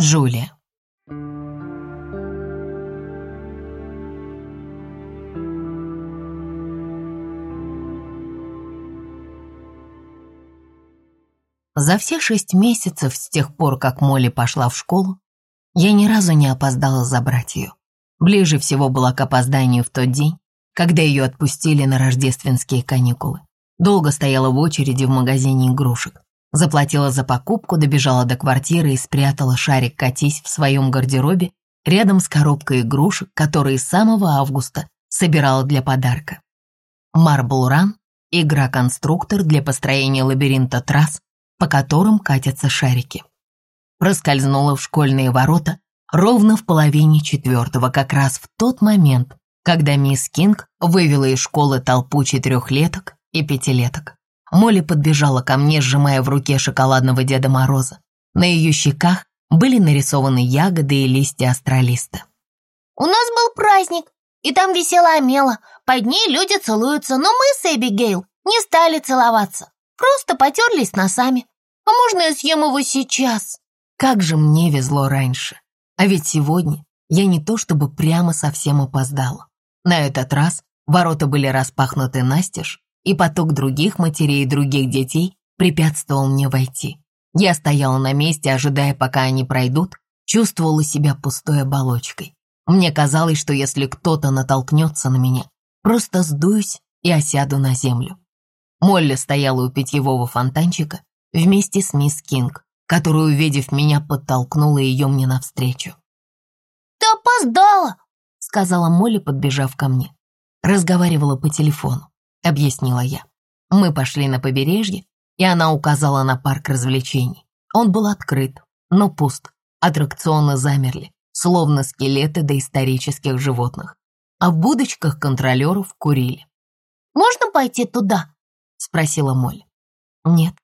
Джулия. За все шесть месяцев с тех пор, как Молли пошла в школу, я ни разу не опоздала забрать ее. Ближе всего была к опозданию в тот день, когда ее отпустили на рождественские каникулы. Долго стояла в очереди в магазине игрушек. Заплатила за покупку, добежала до квартиры и спрятала шарик «Катись» в своем гардеробе рядом с коробкой игрушек, которые с самого августа собирала для подарка. Marble Run – игра-конструктор для построения лабиринта трасс, по которым катятся шарики. Проскользнула в школьные ворота ровно в половине четвертого, как раз в тот момент, когда мисс Кинг вывела из школы толпу четырехлеток и пятилеток. Молли подбежала ко мне, сжимая в руке шоколадного Деда Мороза. На ее щеках были нарисованы ягоды и листья астролиста. «У нас был праздник, и там висела Амела. Под ней люди целуются, но мы с Эбигейл не стали целоваться. Просто потерлись носами. А можно я съем его сейчас?» Как же мне везло раньше. А ведь сегодня я не то чтобы прямо совсем опоздала. На этот раз ворота были распахнуты настежь, и поток других матерей и других детей препятствовал мне войти. Я стояла на месте, ожидая, пока они пройдут, чувствовала себя пустой оболочкой. Мне казалось, что если кто-то натолкнется на меня, просто сдуюсь и осяду на землю. Молли стояла у питьевого фонтанчика вместе с мисс Кинг, которая, увидев меня, подтолкнула ее мне навстречу. «Ты опоздала!» — сказала Молли, подбежав ко мне. Разговаривала по телефону. — объяснила я. Мы пошли на побережье, и она указала на парк развлечений. Он был открыт, но пуст. Аттракционы замерли, словно скелеты доисторических животных. А в будочках контролеров курили. «Можно пойти туда?» — спросила Молли. «Нет».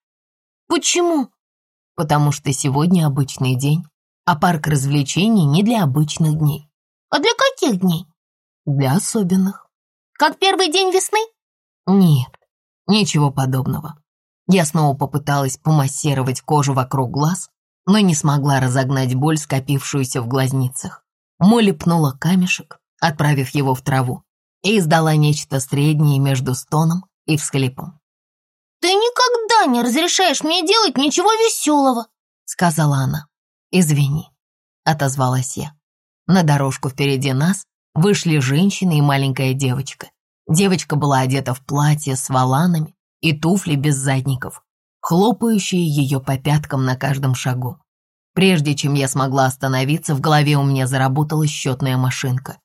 «Почему?» «Потому что сегодня обычный день, а парк развлечений не для обычных дней». «А для каких дней?» «Для особенных». «Как первый день весны?» Нет, ничего подобного. Я снова попыталась помассировать кожу вокруг глаз, но не смогла разогнать боль, скопившуюся в глазницах. Молли пнула камешек, отправив его в траву, и издала нечто среднее между стоном и всхлипом. «Ты никогда не разрешаешь мне делать ничего веселого», — сказала она. «Извини», — отозвалась я. На дорожку впереди нас вышли женщина и маленькая девочка. Девочка была одета в платье с воланами и туфли без задников, хлопающие ее по пяткам на каждом шагу. Прежде чем я смогла остановиться, в голове у меня заработала счетная машинка.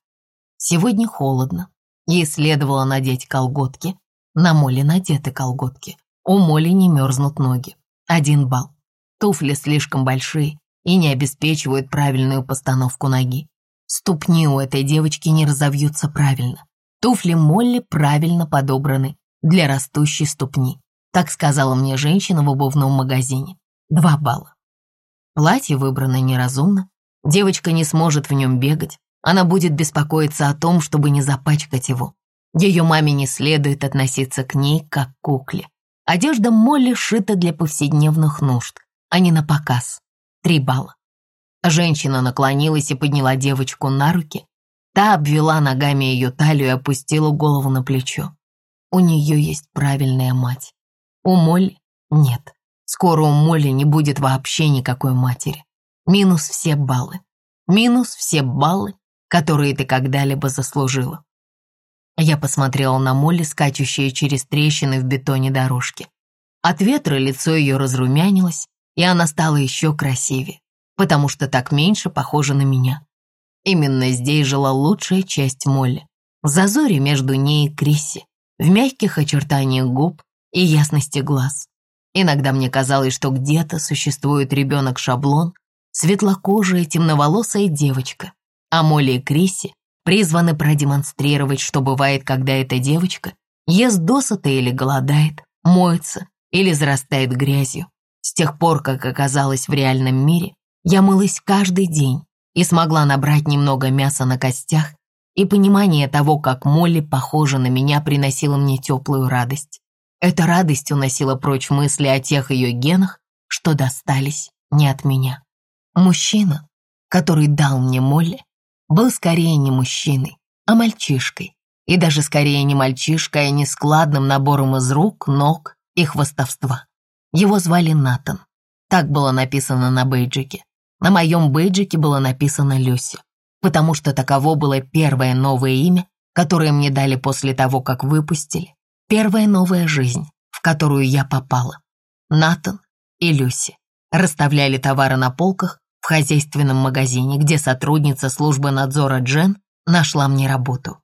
Сегодня холодно. Ей следовало надеть колготки. На Моле надеты колготки. У Моли не мерзнут ноги. Один балл. Туфли слишком большие и не обеспечивают правильную постановку ноги. Ступни у этой девочки не разовьются правильно. Туфли Молли правильно подобраны для растущей ступни. Так сказала мне женщина в обувном магазине. Два балла. Платье выбрано неразумно. Девочка не сможет в нем бегать. Она будет беспокоиться о том, чтобы не запачкать его. Ее маме не следует относиться к ней как к кукле. Одежда Молли шита для повседневных нужд, а не на показ. Три балла. Женщина наклонилась и подняла девочку на руки, Та обвела ногами ее талию и опустила голову на плечо. У нее есть правильная мать. У Молли нет. Скоро у Молли не будет вообще никакой матери. Минус все баллы. Минус все баллы, которые ты когда-либо заслужила. Я посмотрела на Молли, скачущие через трещины в бетоне дорожки. От ветра лицо ее разрумянилось, и она стала еще красивее, потому что так меньше похожа на меня. Именно здесь жила лучшая часть Молли. В зазоре между ней и Крисси, в мягких очертаниях губ и ясности глаз. Иногда мне казалось, что где-то существует ребенок-шаблон, светлокожая темноволосая девочка, а Молли и Крисси призваны продемонстрировать, что бывает, когда эта девочка ест досыта или голодает, моется или зарастает грязью. С тех пор, как оказалась в реальном мире, я мылась каждый день, и смогла набрать немного мяса на костях, и понимание того, как Молли похожа на меня, приносило мне теплую радость. Эта радость уносила прочь мысли о тех ее генах, что достались не от меня. Мужчина, который дал мне Молли, был скорее не мужчиной, а мальчишкой. И даже скорее не мальчишкой, а не складным набором из рук, ног и хвостовства. Его звали Натан. Так было написано на бейджике. На моем бейджике было написано Люси, потому что таково было первое новое имя, которое мне дали после того, как выпустили. Первая новая жизнь, в которую я попала. Натан и Люси расставляли товары на полках в хозяйственном магазине, где сотрудница службы надзора Джен нашла мне работу.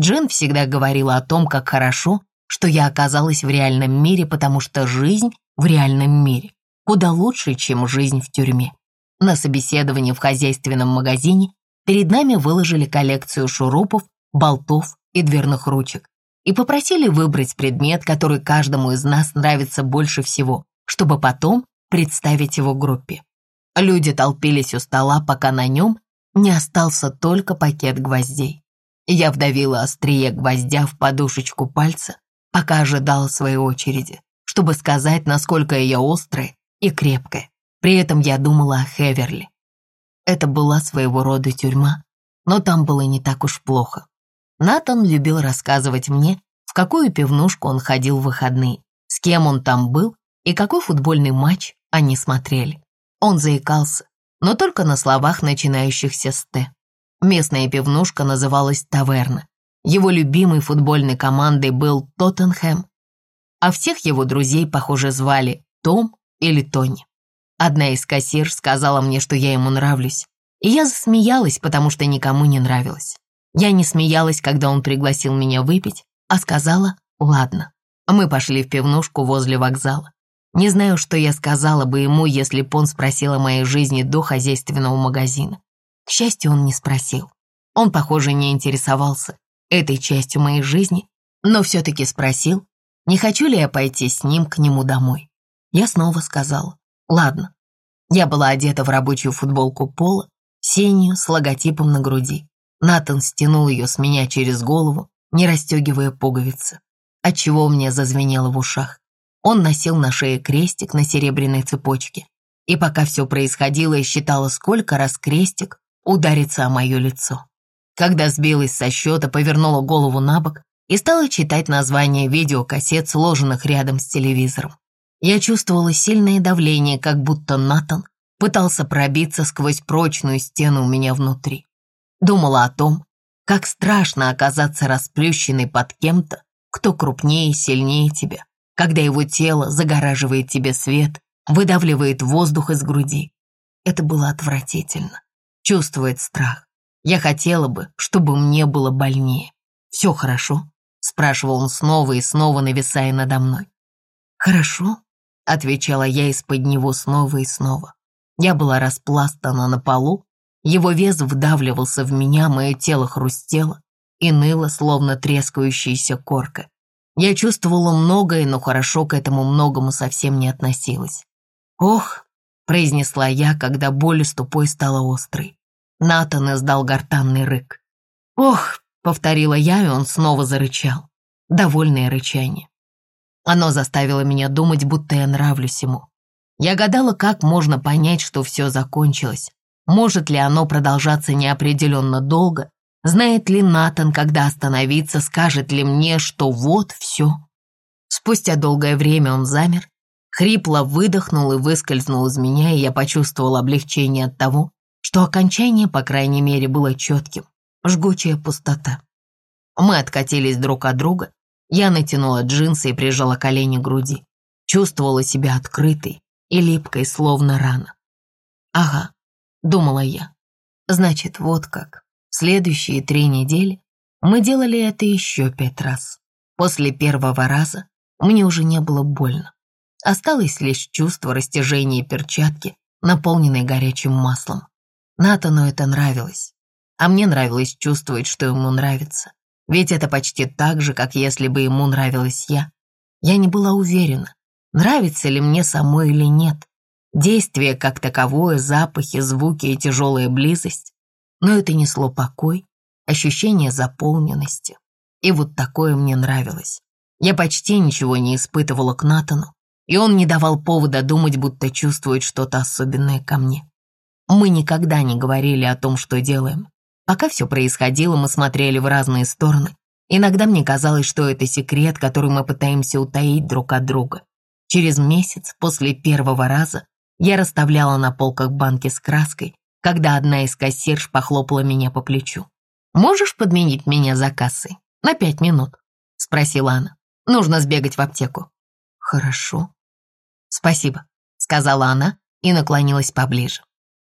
Джен всегда говорила о том, как хорошо, что я оказалась в реальном мире, потому что жизнь в реальном мире куда лучше, чем жизнь в тюрьме. На собеседовании в хозяйственном магазине перед нами выложили коллекцию шурупов, болтов и дверных ручек и попросили выбрать предмет, который каждому из нас нравится больше всего, чтобы потом представить его группе. Люди толпились у стола, пока на нем не остался только пакет гвоздей. Я вдавила острие гвоздя в подушечку пальца, пока ожидала своей очереди, чтобы сказать, насколько я острая и крепкая. При этом я думала о Хеверли. Это была своего рода тюрьма, но там было не так уж плохо. Натан любил рассказывать мне, в какую пивнушку он ходил в выходные, с кем он там был и какой футбольный матч они смотрели. Он заикался, но только на словах, начинающихся с «Т». Местная пивнушка называлась «Таверна». Его любимой футбольной командой был Тоттенхэм, а всех его друзей, похоже, звали Том или Тони. Одна из кассир сказала мне, что я ему нравлюсь, и я засмеялась, потому что никому не нравилась. Я не смеялась, когда он пригласил меня выпить, а сказала «ладно». Мы пошли в пивнушку возле вокзала. Не знаю, что я сказала бы ему, если б он спросил о моей жизни до хозяйственного магазина. К счастью, он не спросил. Он, похоже, не интересовался этой частью моей жизни, но все-таки спросил, не хочу ли я пойти с ним к нему домой. Я снова сказала Ладно. Я была одета в рабочую футболку пола, синюю, с логотипом на груди. Натан стянул ее с меня через голову, не расстегивая пуговицы, отчего мне зазвенело в ушах. Он носил на шее крестик на серебряной цепочке. И пока все происходило, я считала, сколько раз крестик ударится о мое лицо. Когда сбилась со счета, повернула голову на бок и стала читать названия видеокассет, сложенных рядом с телевизором. Я чувствовала сильное давление, как будто Натан пытался пробиться сквозь прочную стену у меня внутри. Думала о том, как страшно оказаться расплющенной под кем-то, кто крупнее и сильнее тебя, когда его тело загораживает тебе свет, выдавливает воздух из груди. Это было отвратительно. Чувствует страх. Я хотела бы, чтобы мне было больнее. «Все хорошо?» — спрашивал он снова и снова, нависая надо мной. «Хорошо», — отвечала я из-под него снова и снова. Я была распластана на полу, его вес вдавливался в меня, мое тело хрустело и ныло, словно трескающаяся корка. Я чувствовала многое, но хорошо к этому многому совсем не относилась. «Ох», — произнесла я, когда боль с тупой стала острой. Натан издал гортанный рык. «Ох», — повторила я, и он снова зарычал. Довольное рычание. Оно заставило меня думать, будто я нравлюсь ему. Я гадала, как можно понять, что все закончилось. Может ли оно продолжаться неопределенно долго? Знает ли Натан, когда остановиться, скажет ли мне, что вот все? Спустя долгое время он замер, хрипло выдохнул и выскользнул из меня, и я почувствовал облегчение от того, что окончание, по крайней мере, было четким. Жгучая пустота. Мы откатились друг от друга, я натянула джинсы и прижала колени к груди. Чувствовала себя открытой и липкой, словно рана. «Ага», — думала я. «Значит, вот как. Следующие три недели мы делали это еще пять раз. После первого раза мне уже не было больно. Осталось лишь чувство растяжения перчатки, наполненной горячим маслом. Натану это нравилось, а мне нравилось чувствовать, что ему нравится. Ведь это почти так же, как если бы ему нравилась я. Я не была уверена, нравится ли мне самой или нет. Действие как таковое, запахи, звуки и тяжелая близость. Но это несло покой, ощущение заполненности. И вот такое мне нравилось. Я почти ничего не испытывала к Натану, и он не давал повода думать, будто чувствует что-то особенное ко мне. Мы никогда не говорили о том, что делаем. Пока все происходило, мы смотрели в разные стороны. Иногда мне казалось, что это секрет, который мы пытаемся утаить друг от друга. Через месяц после первого раза я расставляла на полках банки с краской, когда одна из кассирш похлопала меня по плечу. «Можешь подменить меня за кассой? На пять минут?» — спросила она. «Нужно сбегать в аптеку». «Хорошо». «Спасибо», — сказала она и наклонилась поближе.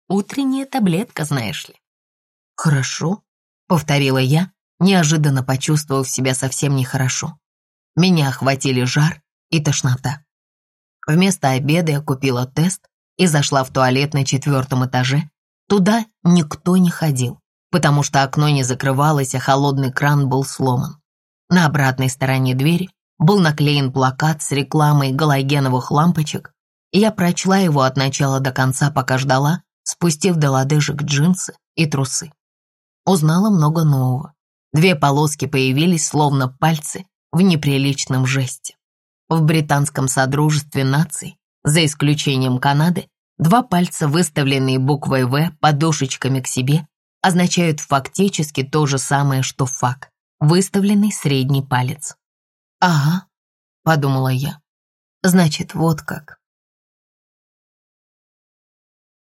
«Утренняя таблетка, знаешь ли». «Хорошо», — повторила я, неожиданно почувствовав себя совсем нехорошо. Меня охватили жар и тошнота. Вместо обеда я купила тест и зашла в туалет на четвертом этаже. Туда никто не ходил потому что окно не закрывалось, а холодный кран был сломан. На обратной стороне двери был наклеен плакат с рекламой галогеновых лампочек, и я прочла его от начала до конца, пока ждала, спустив до лодыжек джинсы и трусы. Узнала много нового. Две полоски появились, словно пальцы, в неприличном жесте. В британском содружестве наций, за исключением Канады, два пальца, выставленные буквой «В» подушечками к себе, означают фактически то же самое, что фак, выставленный средний палец. «Ага», — подумала я, — «значит, вот как».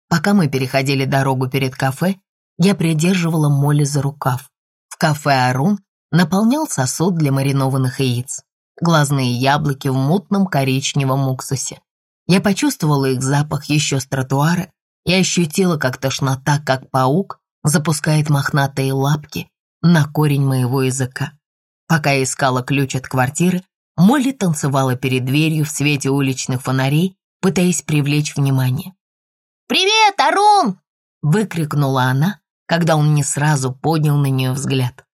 Пока мы переходили дорогу перед кафе, я придерживала Молли за рукав. В кафе «Арун» наполнял сосуд для маринованных яиц. Глазные яблоки в мутном коричневом уксусе. Я почувствовала их запах еще с тротуара и ощутила, как тошнота, как паук, запускает мохнатые лапки на корень моего языка. Пока я искала ключ от квартиры, Молли танцевала перед дверью в свете уличных фонарей, пытаясь привлечь внимание. «Привет, Арун!» — выкрикнула она, когда он не сразу поднял на нее взгляд.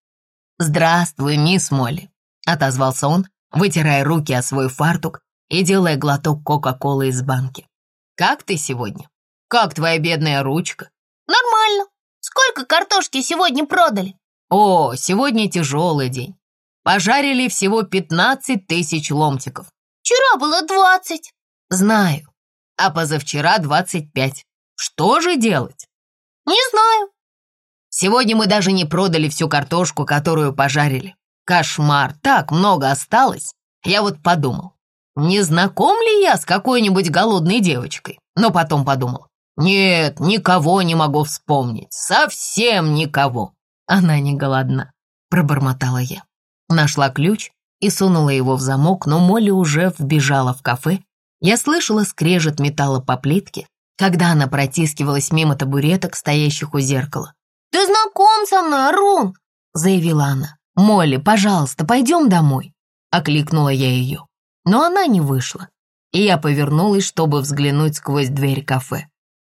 «Здравствуй, мисс Молли», — отозвался он, вытирая руки о свой фартук и делая глоток Кока-Колы из банки. «Как ты сегодня? Как твоя бедная ручка?» «Нормально. Сколько картошки сегодня продали?» «О, сегодня тяжелый день. Пожарили всего 15 тысяч ломтиков». «Вчера было 20». «Знаю. А позавчера 25. Что же делать?» «Не знаю». «Сегодня мы даже не продали всю картошку, которую пожарили. Кошмар, так много осталось. Я вот подумал, не знаком ли я с какой-нибудь голодной девочкой? Но потом подумал, «Нет, никого не могу вспомнить, совсем никого». «Она не голодна», — пробормотала я. Нашла ключ и сунула его в замок, но Молли уже вбежала в кафе. Я слышала скрежет металла по плитке, когда она протискивалась мимо табуреток, стоящих у зеркала. «Ты знаком со мной, Арун!» — заявила она. «Молли, пожалуйста, пойдем домой!» — окликнула я ее. Но она не вышла, и я повернулась, чтобы взглянуть сквозь дверь кафе.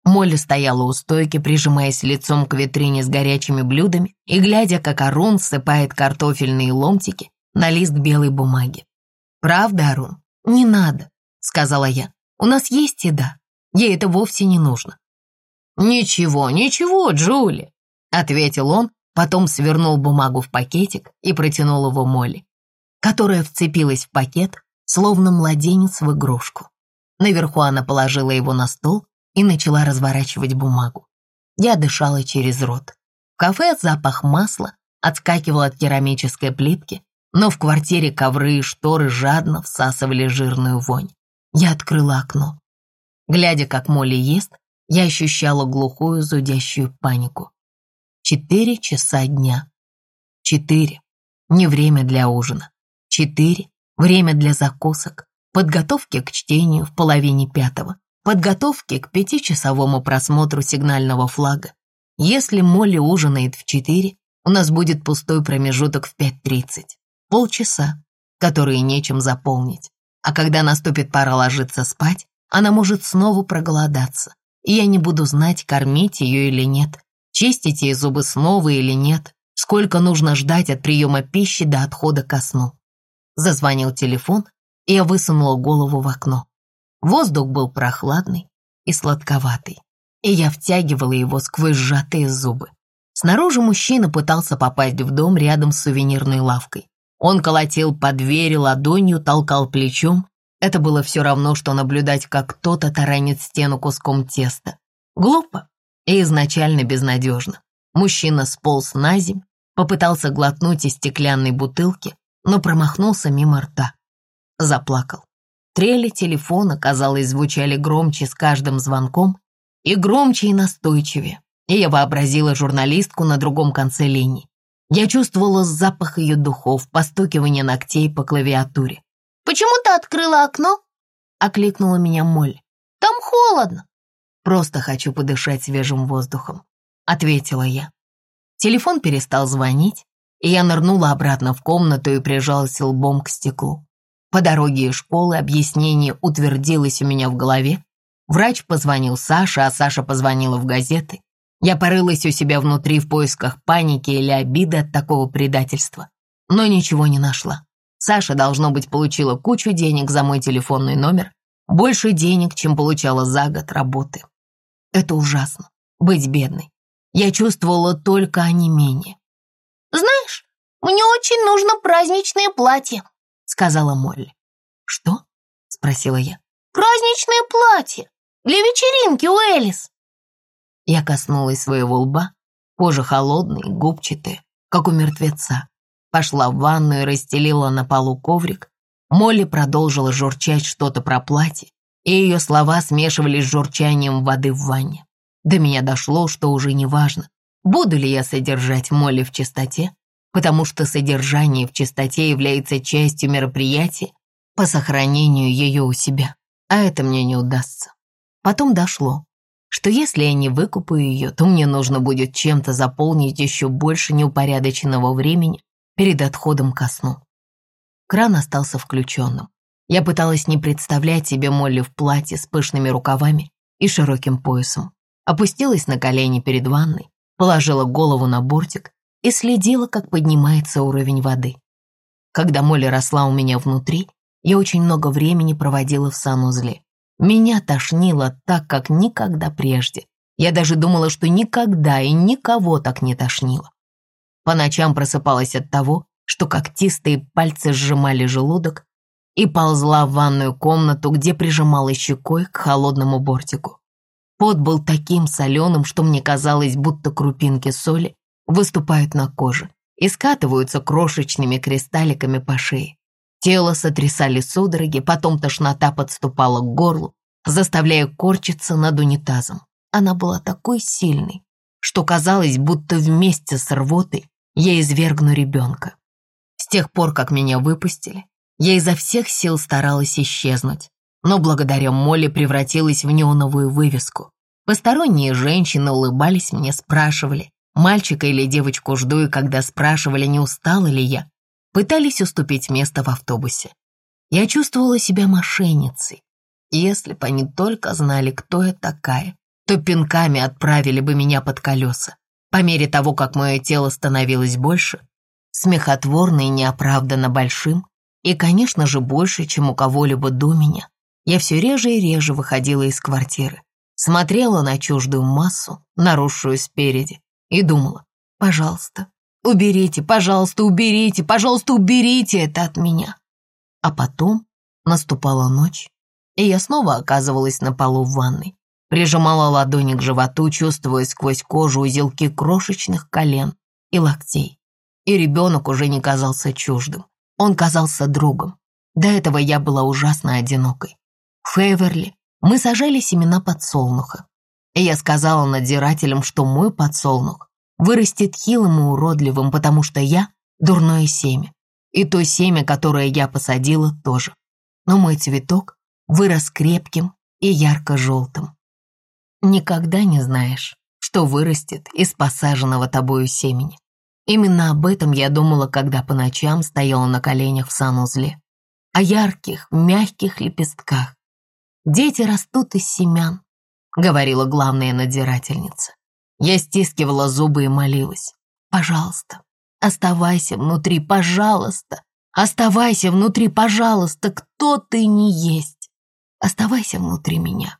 Молли стояла у стойки, прижимаясь лицом к витрине с горячими блюдами и глядя, как Арун сыпает картофельные ломтики на лист белой бумаги. «Правда, Арун? Не надо», — сказала я. «У нас есть еда. Ей это вовсе не нужно». «Ничего, ничего, Джули», — ответил он, потом свернул бумагу в пакетик и протянул его Молли, которая вцепилась в пакет, словно младенец в игрушку. Наверху она положила его на стол и начала разворачивать бумагу. Я дышала через рот. В кафе запах масла отскакивал от керамической плитки, но в квартире ковры и шторы жадно всасывали жирную вонь. Я открыла окно. Глядя, как Молли ест, я ощущала глухую зудящую панику. Четыре часа дня. Четыре. Не время для ужина. Четыре. Время для закусок. Подготовки к чтению в половине пятого подготовки к пятичасовому просмотру сигнального флага. Если Молли ужинает в 4, у нас будет пустой промежуток в 5.30. Полчаса, которые нечем заполнить. А когда наступит пора ложиться спать, она может снова проголодаться. И я не буду знать, кормить ее или нет, чистить ей зубы снова или нет, сколько нужно ждать от приема пищи до отхода ко сну. Зазвонил телефон, и я высунула голову в окно. Воздух был прохладный и сладковатый, и я втягивала его сквозь сжатые зубы. Снаружи мужчина пытался попасть в дом рядом с сувенирной лавкой. Он колотил по двери ладонью, толкал плечом. Это было все равно, что наблюдать, как кто-то таранит стену куском теста. Глупо, и изначально безнадежно. Мужчина сполз на земь, попытался глотнуть из стеклянной бутылки, но промахнулся мимо рта. Заплакал. Трели телефона, казалось, звучали громче с каждым звонком, и громче и настойчивее. И я вообразила журналистку на другом конце линии. Я чувствовала запах ее духов, постукивание ногтей по клавиатуре. «Почему ты открыла окно?» — окликнула меня Молли. «Там холодно». «Просто хочу подышать свежим воздухом», — ответила я. Телефон перестал звонить, и я нырнула обратно в комнату и прижалась лбом к стеклу. По дороге из школы объяснение утвердилось у меня в голове. Врач позвонил Саше, а Саша позвонила в газеты. Я порылась у себя внутри в поисках паники или обиды от такого предательства, но ничего не нашла. Саша, должно быть, получила кучу денег за мой телефонный номер, больше денег, чем получала за год работы. Это ужасно, быть бедной. Я чувствовала только онемение. «Знаешь, мне очень нужно праздничное платье», — сказала Молли. «Что?» — спросила я. «Праздничное платье для вечеринки у Элис». Я коснулась своего лба, кожа холодная, губчатая, как у мертвеца. Пошла в ванную и расстелила на полу коврик. Молли продолжила журчать что-то про платье, и ее слова смешивались с журчанием воды в ванне. До меня дошло, что уже не важно, буду ли я содержать Молли в чистоте, потому что содержание в чистоте является частью мероприятия по сохранению ее у себя, а это мне не удастся. Потом дошло, что если я не выкупаю ее, то мне нужно будет чем-то заполнить еще больше неупорядоченного времени перед отходом ко сну. Кран остался включенным. Я пыталась не представлять себе Молли в платье с пышными рукавами и широким поясом. Опустилась на колени перед ванной, положила голову на бортик и следила, как поднимается уровень воды. Когда Молли росла у меня внутри, я очень много времени проводила в санузле. Меня тошнило так, как никогда прежде. Я даже думала, что никогда и никого так не тошнило. По ночам просыпалась от того, что когтистые пальцы сжимали желудок, и ползла в ванную комнату, где прижимала щекой к холодному бортику. Пот был таким соленым, что мне казалось, будто крупинки соли выступают на коже и скатываются крошечными кристалликами по шее. Тело сотрясали судороги, потом тошнота подступала к горлу, заставляя корчиться над унитазом. Она была такой сильной, что казалось, будто вместе с рвотой я извергну ребенка. С тех пор, как меня выпустили, я изо всех сил старалась исчезнуть, но благодаря Молли превратилась в неоновую вывеску. Посторонние женщины улыбались мне, спрашивали, мальчика или девочку жду, и когда спрашивали, не устала ли я, пытались уступить место в автобусе. Я чувствовала себя мошенницей. Если бы они только знали, кто я такая, то пинками отправили бы меня под колеса. По мере того, как мое тело становилось больше, смехотворно и неоправданно большим, и, конечно же, больше, чем у кого-либо до меня, я все реже и реже выходила из квартиры, смотрела на чуждую массу, наросшую спереди, и думала, пожалуйста, Уберите, пожалуйста, уберите, пожалуйста, уберите это от меня. А потом наступала ночь, и я снова оказывалась на полу в ванной. Прижимала ладони к животу, чувствуя сквозь кожу узелки крошечных колен и локтей. И ребенок уже не казался чуждым. Он казался другом. До этого я была ужасно одинокой. В мы сажали семена подсолнуха. И я сказала надзирателям, что мой подсолнух вырастет хилым и уродливым, потому что я — дурное семя. И то семя, которое я посадила, тоже. Но мой цветок вырос крепким и ярко-желтым. Никогда не знаешь, что вырастет из посаженного тобою семени. Именно об этом я думала, когда по ночам стояла на коленях в санузле. О ярких, мягких лепестках. Дети растут из семян, говорила главная надзирательница. Я стискивала зубы и молилась. «Пожалуйста, оставайся внутри, пожалуйста! Оставайся внутри, пожалуйста, кто ты не есть! Оставайся внутри меня!»